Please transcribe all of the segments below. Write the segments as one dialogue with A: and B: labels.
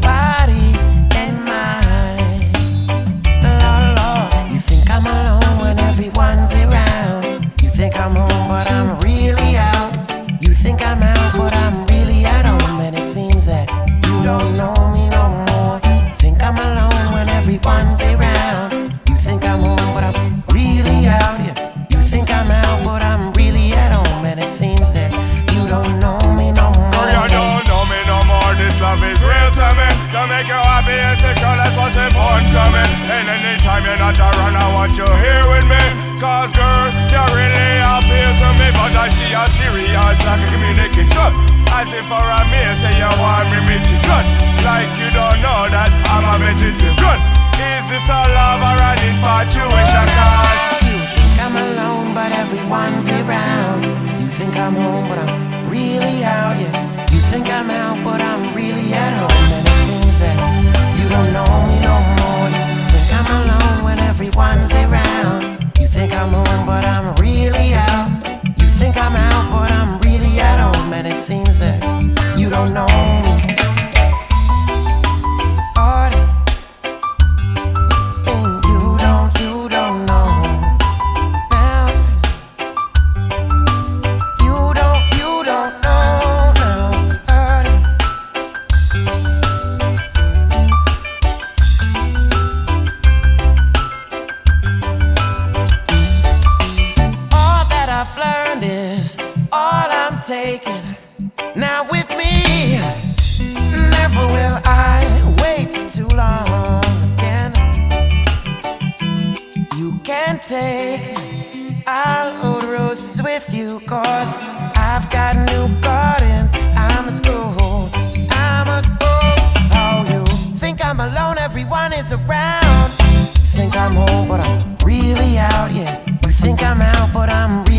A: body and mind. You think I'm alone when everyone's around. You think I'm home, but I'm really out. You think I'm out, but I'm really at home. And it seems that you don't know me no more. Think I'm alone when everyone's around.
B: Ask for a meal, say you want me Michigan. Like you don't know that I'm a vegetarian. Is this a lava running fire?
A: all I'm taking now with me. Never will I wait too long again. You can take I'll old roses with you, cause I've got new gardens. I must go home. I must go. Oh, you think I'm alone, everyone is around. You think I'm home, but I'm really out, here. You think I'm out, but I'm really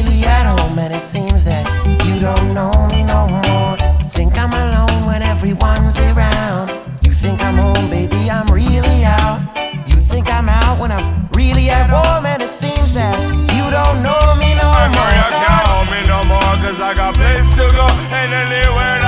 B: Cause I got place to go. And anywhere